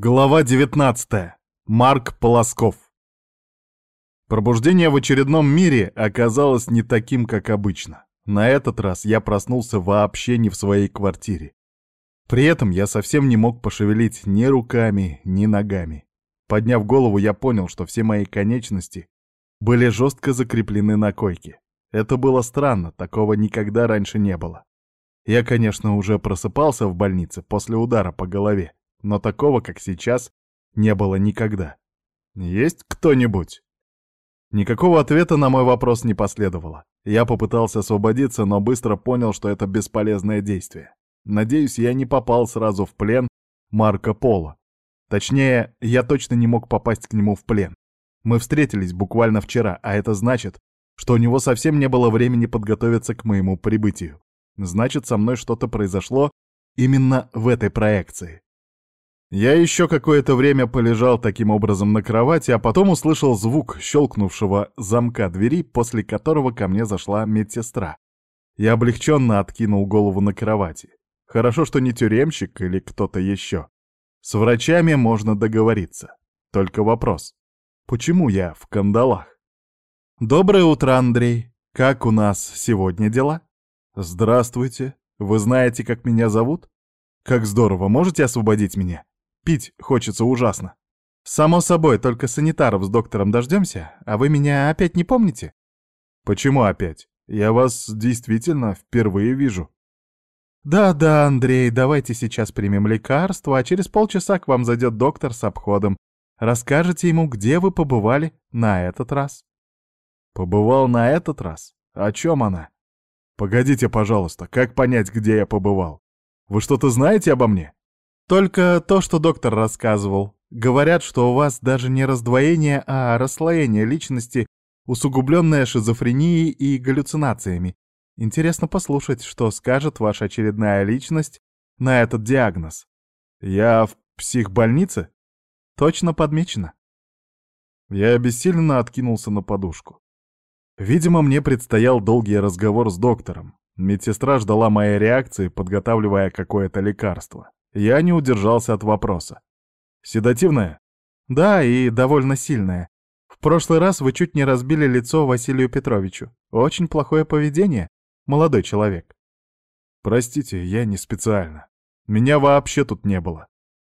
Глава 19. Марк Полосков. Пробуждение в очередном мире оказалось не таким, как обычно. На этот раз я проснулся вообще не в своей квартире. При этом я совсем не мог пошевелить ни руками, ни ногами. Подняв голову, я понял, что все мои конечности были жестко закреплены на койке. Это было странно, такого никогда раньше не было. Я, конечно, уже просыпался в больнице после удара по голове, но такого, как сейчас, не было никогда. Есть кто-нибудь? Никакого ответа на мой вопрос не последовало. Я попытался освободиться, но быстро понял, что это бесполезное действие. Надеюсь, я не попал сразу в плен Марко Поло. Точнее, я точно не мог попасть к нему в плен. Мы встретились буквально вчера, а это значит, что у него совсем не было времени подготовиться к моему прибытию. Значит, со мной что-то произошло именно в этой проекции. Я еще какое-то время полежал таким образом на кровати, а потом услышал звук щелкнувшего замка двери, после которого ко мне зашла медсестра. Я облегченно откинул голову на кровати. Хорошо, что не тюремщик или кто-то еще. С врачами можно договориться. Только вопрос. Почему я в кандалах? Доброе утро, Андрей. Как у нас сегодня дела? Здравствуйте. Вы знаете, как меня зовут? Как здорово, можете освободить меня? Пить хочется ужасно. Само собой, только санитаров с доктором дождемся, а вы меня опять не помните? Почему опять? Я вас действительно впервые вижу. Да-да, Андрей, давайте сейчас примем лекарство, а через полчаса к вам зайдет доктор с обходом. Расскажете ему, где вы побывали на этот раз. Побывал на этот раз? О чем она? Погодите, пожалуйста, как понять, где я побывал? Вы что-то знаете обо мне? Только то, что доктор рассказывал. Говорят, что у вас даже не раздвоение, а расслоение личности, усугубленное шизофренией и галлюцинациями. Интересно послушать, что скажет ваша очередная личность на этот диагноз. Я в психбольнице? Точно подмечено. Я обессиленно откинулся на подушку. Видимо, мне предстоял долгий разговор с доктором. Медсестра ждала моей реакции, подготавливая какое-то лекарство. Я не удержался от вопроса. «Седативная?» «Да, и довольно сильная. В прошлый раз вы чуть не разбили лицо Василию Петровичу. Очень плохое поведение, молодой человек». «Простите, я не специально. Меня вообще тут не было».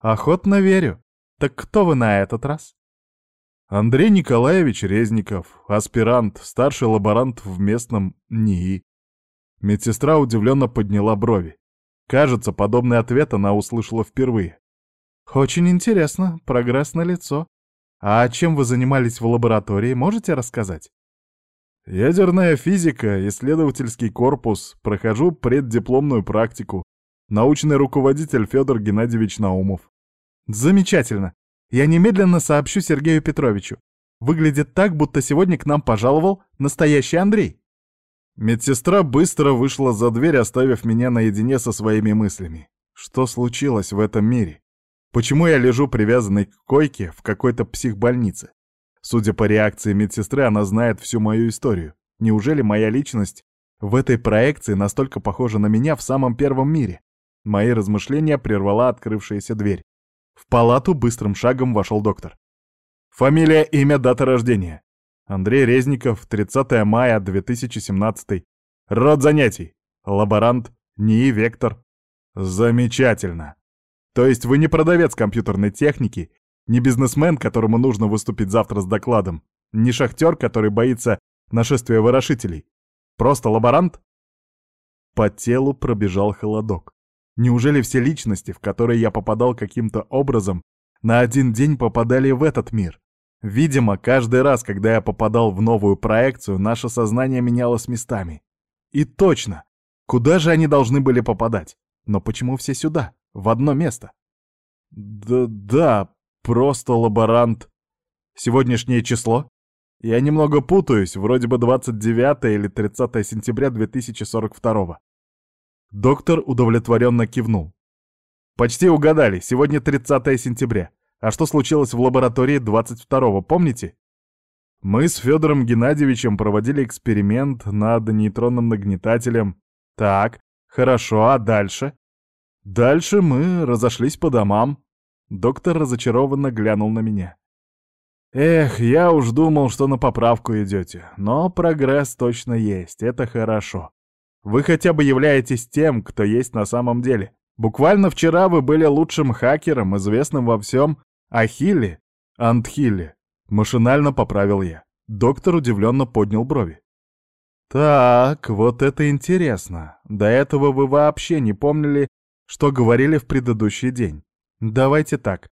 «Охотно верю. Так кто вы на этот раз?» Андрей Николаевич Резников, аспирант, старший лаборант в местном НИИ. Медсестра удивленно подняла брови. Кажется, подобный ответ она услышала впервые. «Очень интересно, прогресс на лицо. А чем вы занимались в лаборатории, можете рассказать?» «Ядерная физика, исследовательский корпус, прохожу преддипломную практику. Научный руководитель Федор Геннадьевич Наумов». «Замечательно. Я немедленно сообщу Сергею Петровичу. Выглядит так, будто сегодня к нам пожаловал настоящий Андрей». Медсестра быстро вышла за дверь, оставив меня наедине со своими мыслями. Что случилось в этом мире? Почему я лежу привязанный к койке в какой-то психбольнице? Судя по реакции медсестры, она знает всю мою историю. Неужели моя личность в этой проекции настолько похожа на меня в самом первом мире? Мои размышления прервала открывшаяся дверь. В палату быстрым шагом вошел доктор. Фамилия, имя, дата рождения. Андрей Резников, 30 мая 2017. Род занятий. Лаборант, НИИ «Вектор». Замечательно. То есть вы не продавец компьютерной техники, не бизнесмен, которому нужно выступить завтра с докладом, не шахтер, который боится нашествия ворошителей. Просто лаборант? По телу пробежал холодок. Неужели все личности, в которые я попадал каким-то образом, на один день попадали в этот мир? Видимо, каждый раз, когда я попадал в новую проекцию, наше сознание менялось местами. И точно, куда же они должны были попадать? Но почему все сюда, в одно место? Да, да, просто лаборант. Сегодняшнее число? Я немного путаюсь, вроде бы 29 или 30 сентября 2042. Доктор удовлетворенно кивнул. Почти угадали, сегодня 30 сентября. А что случилось в лаборатории 22-го, помните? Мы с Федором Геннадьевичем проводили эксперимент над нейтронным нагнетателем. Так, хорошо, а дальше? Дальше мы разошлись по домам. Доктор разочарованно глянул на меня. Эх, я уж думал, что на поправку идете, но прогресс точно есть, это хорошо. Вы хотя бы являетесь тем, кто есть на самом деле. Буквально вчера вы были лучшим хакером, известным во всем Ахилле, Антхилле. Машинально поправил я. Доктор удивленно поднял брови. Так, вот это интересно. До этого вы вообще не помнили, что говорили в предыдущий день. Давайте так.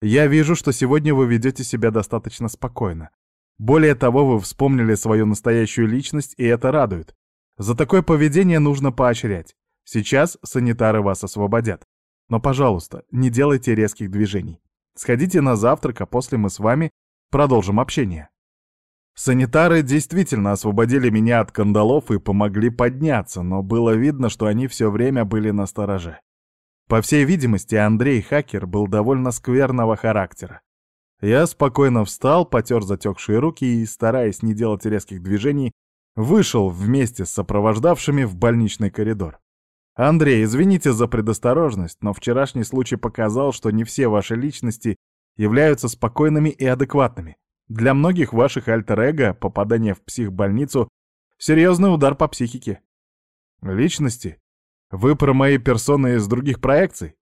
Я вижу, что сегодня вы ведете себя достаточно спокойно. Более того, вы вспомнили свою настоящую личность, и это радует. За такое поведение нужно поощрять. Сейчас санитары вас освободят. Но, пожалуйста, не делайте резких движений. Сходите на завтрак, а после мы с вами продолжим общение. Санитары действительно освободили меня от кандалов и помогли подняться, но было видно, что они все время были на стороже. По всей видимости, Андрей Хакер был довольно скверного характера. Я спокойно встал, потер затекшие руки и, стараясь не делать резких движений, вышел вместе с сопровождавшими в больничный коридор. «Андрей, извините за предосторожность, но вчерашний случай показал, что не все ваши личности являются спокойными и адекватными. Для многих ваших альтер-эго попадание в психбольницу — серьезный удар по психике». «Личности? Вы про мои персоны из других проекций?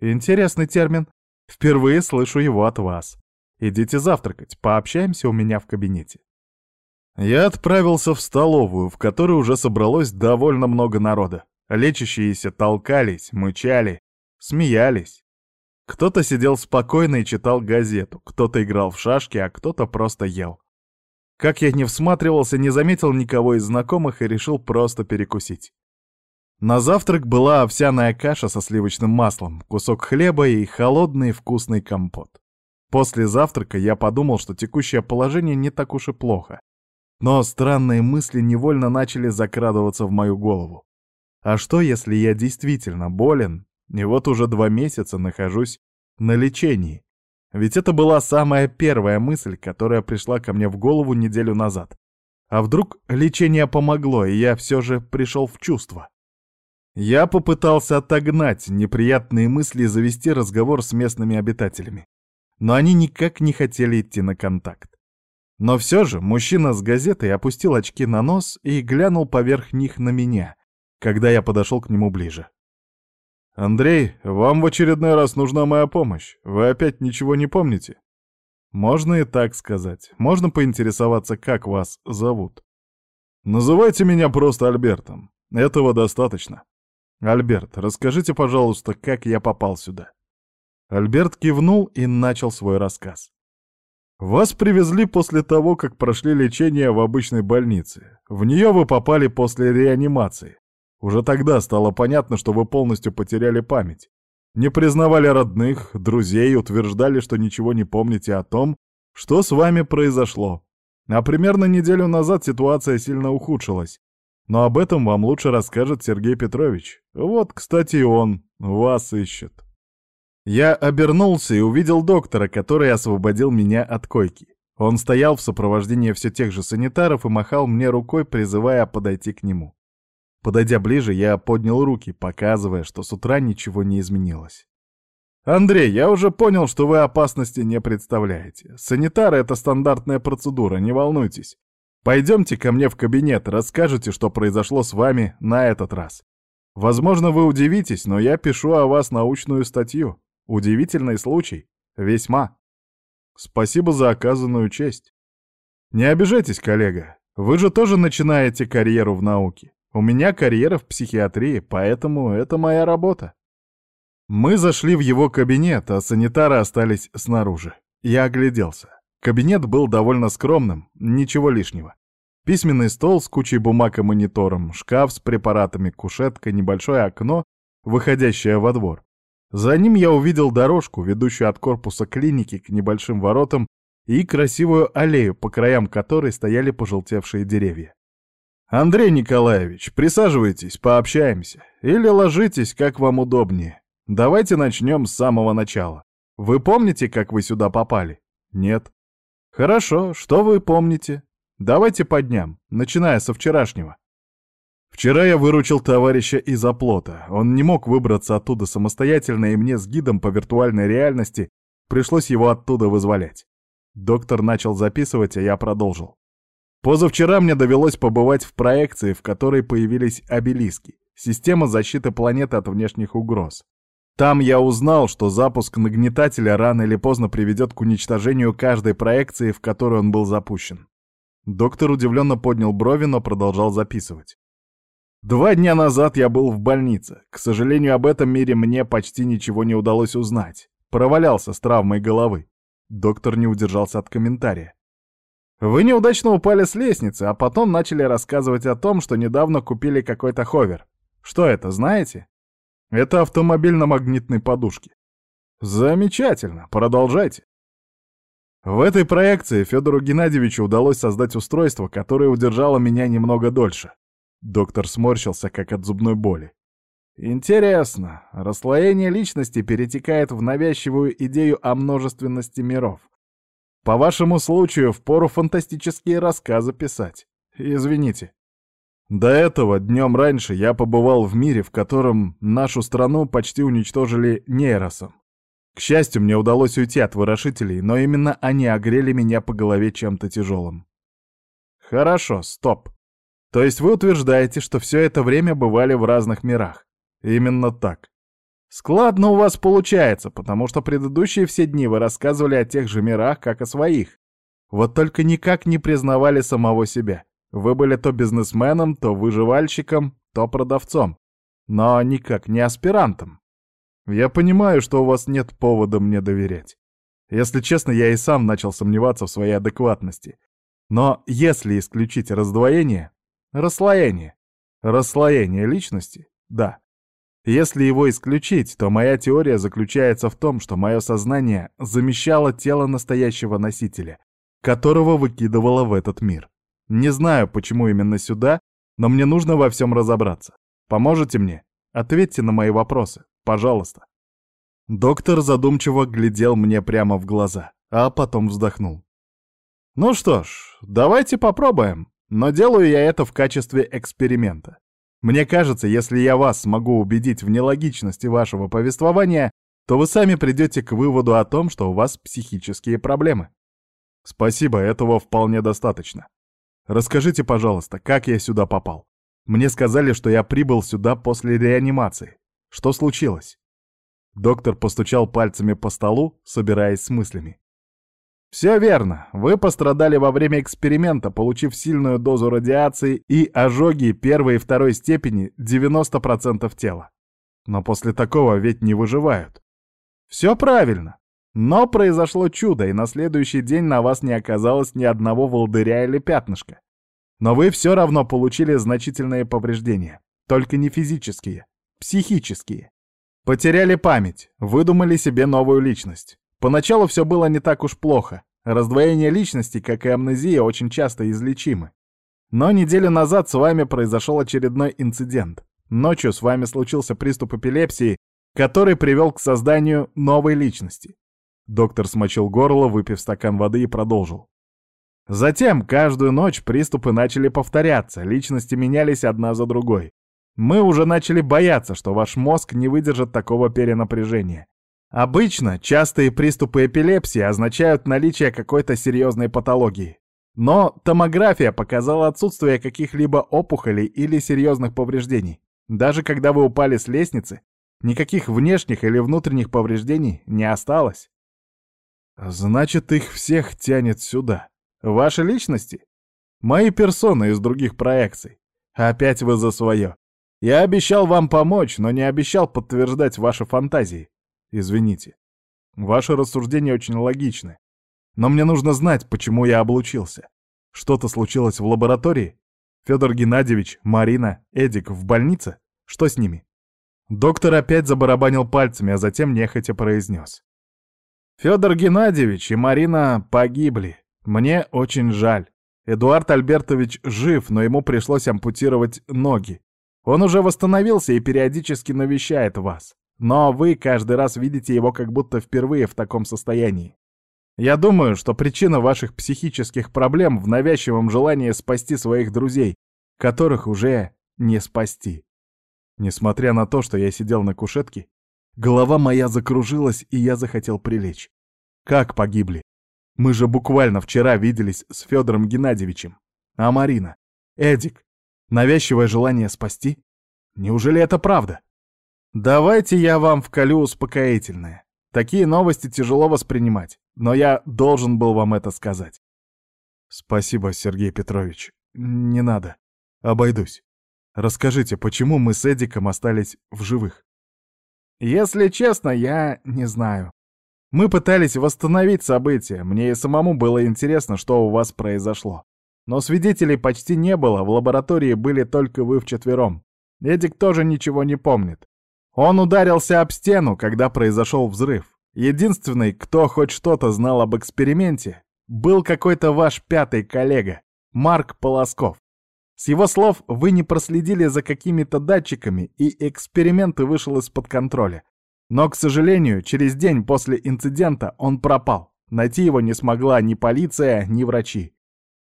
Интересный термин. Впервые слышу его от вас. Идите завтракать, пообщаемся у меня в кабинете. Я отправился в столовую, в которой уже собралось довольно много народа. Лечащиеся толкались, мычали, смеялись. Кто-то сидел спокойно и читал газету, кто-то играл в шашки, а кто-то просто ел. Как я не всматривался, не заметил никого из знакомых и решил просто перекусить. На завтрак была овсяная каша со сливочным маслом, кусок хлеба и холодный вкусный компот. После завтрака я подумал, что текущее положение не так уж и плохо. Но странные мысли невольно начали закрадываться в мою голову. А что, если я действительно болен, и вот уже два месяца нахожусь на лечении? Ведь это была самая первая мысль, которая пришла ко мне в голову неделю назад. А вдруг лечение помогло, и я все же пришел в чувство? Я попытался отогнать неприятные мысли и завести разговор с местными обитателями. Но они никак не хотели идти на контакт. Но все же мужчина с газетой опустил очки на нос и глянул поверх них на меня, когда я подошел к нему ближе. «Андрей, вам в очередной раз нужна моя помощь. Вы опять ничего не помните?» «Можно и так сказать. Можно поинтересоваться, как вас зовут?» «Называйте меня просто Альбертом. Этого достаточно». «Альберт, расскажите, пожалуйста, как я попал сюда?» Альберт кивнул и начал свой рассказ. «Вас привезли после того, как прошли лечение в обычной больнице. В нее вы попали после реанимации. Уже тогда стало понятно, что вы полностью потеряли память. Не признавали родных, друзей, утверждали, что ничего не помните о том, что с вами произошло. А примерно неделю назад ситуация сильно ухудшилась, но об этом вам лучше расскажет Сергей Петрович. Вот, кстати, и он вас ищет. Я обернулся и увидел доктора, который освободил меня от койки. Он стоял в сопровождении все тех же санитаров и махал мне рукой, призывая подойти к нему. Подойдя ближе, я поднял руки, показывая, что с утра ничего не изменилось. «Андрей, я уже понял, что вы опасности не представляете. Санитары — это стандартная процедура, не волнуйтесь. Пойдемте ко мне в кабинет, расскажете, что произошло с вами на этот раз. Возможно, вы удивитесь, но я пишу о вас научную статью. Удивительный случай. Весьма. Спасибо за оказанную честь. Не обижайтесь, коллега. Вы же тоже начинаете карьеру в науке. У меня карьера в психиатрии, поэтому это моя работа. Мы зашли в его кабинет, а санитары остались снаружи. Я огляделся. Кабинет был довольно скромным, ничего лишнего. Письменный стол с кучей бумаг и монитором, шкаф с препаратами, кушетка, небольшое окно, выходящее во двор. За ним я увидел дорожку, ведущую от корпуса клиники к небольшим воротам, и красивую аллею, по краям которой стояли пожелтевшие деревья. «Андрей Николаевич, присаживайтесь, пообщаемся. Или ложитесь, как вам удобнее. Давайте начнем с самого начала. Вы помните, как вы сюда попали? Нет. Хорошо, что вы помните? Давайте по дням, начиная со вчерашнего. Вчера я выручил товарища из оплота. Он не мог выбраться оттуда самостоятельно, и мне с гидом по виртуальной реальности Пришлось его оттуда вызволять. Доктор начал записывать, а я продолжил. Позавчера мне довелось побывать в проекции, в которой появились обелиски, система защиты планеты от внешних угроз. Там я узнал, что запуск нагнетателя рано или поздно приведет к уничтожению каждой проекции, в которой он был запущен. Доктор удивленно поднял брови, но продолжал записывать. Два дня назад я был в больнице. К сожалению, об этом мире мне почти ничего не удалось узнать. Провалялся с травмой головы. Доктор не удержался от комментария. Вы неудачно упали с лестницы, а потом начали рассказывать о том, что недавно купили какой-то ховер. Что это, знаете? Это автомобиль на магнитной подушке. Замечательно, продолжайте. В этой проекции Федору Геннадьевичу удалось создать устройство, которое удержало меня немного дольше. Доктор сморщился, как от зубной боли. Интересно, расслоение личности перетекает в навязчивую идею о множественности миров. По вашему случаю, впору фантастические рассказы писать. Извините. До этого, днем раньше, я побывал в мире, в котором нашу страну почти уничтожили нейросом. К счастью, мне удалось уйти от вырошителей, но именно они огрели меня по голове чем-то тяжелым. Хорошо, стоп. То есть вы утверждаете, что все это время бывали в разных мирах? Именно так. Складно у вас получается, потому что предыдущие все дни вы рассказывали о тех же мирах, как о своих. Вот только никак не признавали самого себя. Вы были то бизнесменом, то выживальщиком, то продавцом. Но никак не аспирантом. Я понимаю, что у вас нет повода мне доверять. Если честно, я и сам начал сомневаться в своей адекватности. Но если исключить раздвоение, расслоение, расслоение личности, да, если его исключить, то моя теория заключается в том, что мое сознание замещало тело настоящего носителя, которого выкидывало в этот мир. Не знаю, почему именно сюда, но мне нужно во всем разобраться. Поможете мне? Ответьте на мои вопросы, пожалуйста. Доктор задумчиво глядел мне прямо в глаза, а потом вздохнул. Ну что ж, давайте попробуем, но делаю я это в качестве эксперимента. Мне кажется, если я вас смогу убедить в нелогичности вашего повествования, то вы сами придете к выводу о том, что у вас психические проблемы. Спасибо, этого вполне достаточно. Расскажите, пожалуйста, как я сюда попал? Мне сказали, что я прибыл сюда после реанимации. Что случилось? Доктор постучал пальцами по столу, собираясь с мыслями. Все верно. Вы пострадали во время эксперимента, получив сильную дозу радиации и ожоги первой и второй степени 90% тела. Но после такого ведь не выживают. Все правильно. Но произошло чудо, и на следующий день на вас не оказалось ни одного волдыря или пятнышка. Но вы все равно получили значительные повреждения. Только не физические, психические. Потеряли память, выдумали себе новую личность. Поначалу все было не так уж плохо. Раздвоение личности, как и амнезия, очень часто излечимы. Но неделю назад с вами произошел очередной инцидент. Ночью с вами случился приступ эпилепсии, который привел к созданию новой личности. Доктор смочил горло, выпив стакан воды и продолжил. Затем каждую ночь приступы начали повторяться, личности менялись одна за другой. Мы уже начали бояться, что ваш мозг не выдержит такого перенапряжения. Обычно частые приступы эпилепсии означают наличие какой-то серьезной патологии. Но томография показала отсутствие каких-либо опухолей или серьезных повреждений. Даже когда вы упали с лестницы, никаких внешних или внутренних повреждений не осталось. Значит, их всех тянет сюда. Ваши личности? Мои персоны из других проекций. Опять вы за свое. Я обещал вам помочь, но не обещал подтверждать ваши фантазии. Извините. Ваши рассуждения очень логичны. Но мне нужно знать, почему я облучился. Что-то случилось в лаборатории? Федор Геннадьевич, Марина, Эдик в больнице? Что с ними? Доктор опять забарабанил пальцами, а затем нехотя произнес. Федор Геннадьевич и Марина погибли. Мне очень жаль. Эдуард Альбертович жив, но ему пришлось ампутировать ноги. Он уже восстановился и периодически навещает вас. Но вы каждый раз видите его как будто впервые в таком состоянии. Я думаю, что причина ваших психических проблем в навязчивом желании спасти своих друзей, которых уже не спасти. Несмотря на то, что я сидел на кушетке, голова моя закружилась, и я захотел прилечь. Как погибли? Мы же буквально вчера виделись с Федором Геннадьевичем. А Марина? Эдик? Навязчивое желание спасти? Неужели это правда? Давайте я вам вколю успокоительное. Такие новости тяжело воспринимать, но я должен был вам это сказать. Спасибо, Сергей Петрович. Не надо. Обойдусь. Расскажите, почему мы с Эдиком остались в живых? Если честно, я не знаю. Мы пытались восстановить события, мне и самому было интересно, что у вас произошло. Но свидетелей почти не было, в лаборатории были только вы вчетвером. Эдик тоже ничего не помнит. Он ударился об стену, когда произошел взрыв. Единственный, кто хоть что-то знал об эксперименте, был какой-то ваш пятый коллега, Марк Полосков. С его слов, вы не проследили за какими-то датчиками, и эксперимент вышел из-под контроля. Но, к сожалению, через день после инцидента он пропал. Найти его не смогла ни полиция, ни врачи.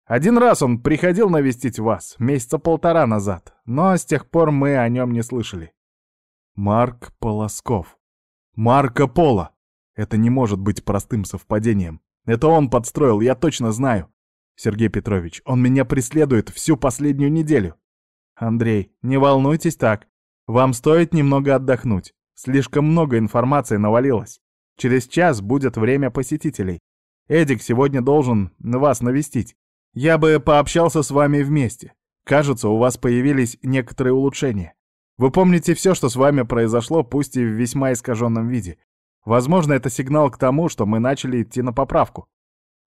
Один раз он приходил навестить вас, месяца полтора назад, но с тех пор мы о нем не слышали. Марк Полосков. Марко Поло. Это не может быть простым совпадением. Это он подстроил, я точно знаю. Сергей Петрович, он меня преследует всю последнюю неделю. Андрей, не волнуйтесь так. Вам стоит немного отдохнуть. Слишком много информации навалилось. Через час будет время посетителей. Эдик сегодня должен вас навестить. Я бы пообщался с вами вместе. Кажется, у вас появились некоторые улучшения. Вы помните все, что с вами произошло, пусть и в весьма искаженном виде. Возможно, это сигнал к тому, что мы начали идти на поправку.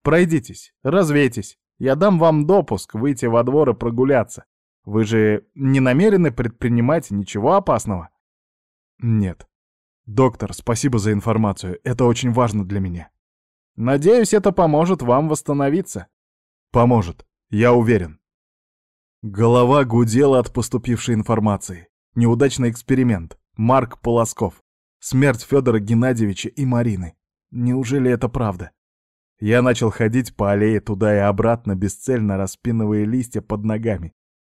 Пройдитесь, развейтесь. Я дам вам допуск выйти во двор и прогуляться. Вы же не намерены предпринимать ничего опасного? Нет. Доктор, спасибо за информацию. Это очень важно для меня. Надеюсь, это поможет вам восстановиться. Поможет, я уверен. Голова гудела от поступившей информации. Неудачный эксперимент. Марк Полосков. Смерть Федора Геннадьевича и Марины. Неужели это правда? Я начал ходить по аллее туда и обратно, бесцельно распинывая листья под ногами.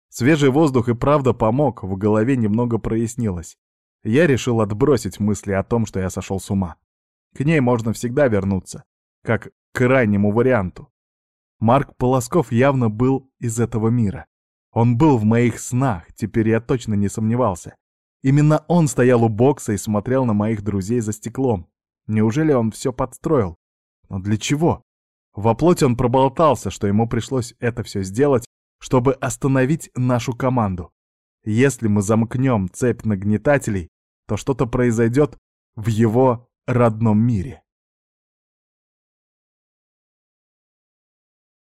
Свежий воздух и правда помог, в голове немного прояснилось я решил отбросить мысли о том, что я сошел с ума. К ней можно всегда вернуться, как к крайнему варианту. Марк Полосков явно был из этого мира. Он был в моих снах, теперь я точно не сомневался. Именно он стоял у бокса и смотрел на моих друзей за стеклом. Неужели он все подстроил? Но для чего? Во плоти он проболтался, что ему пришлось это все сделать, чтобы остановить нашу команду. Если мы замкнем цепь нагнетателей, то что-то произойдет в его родном мире.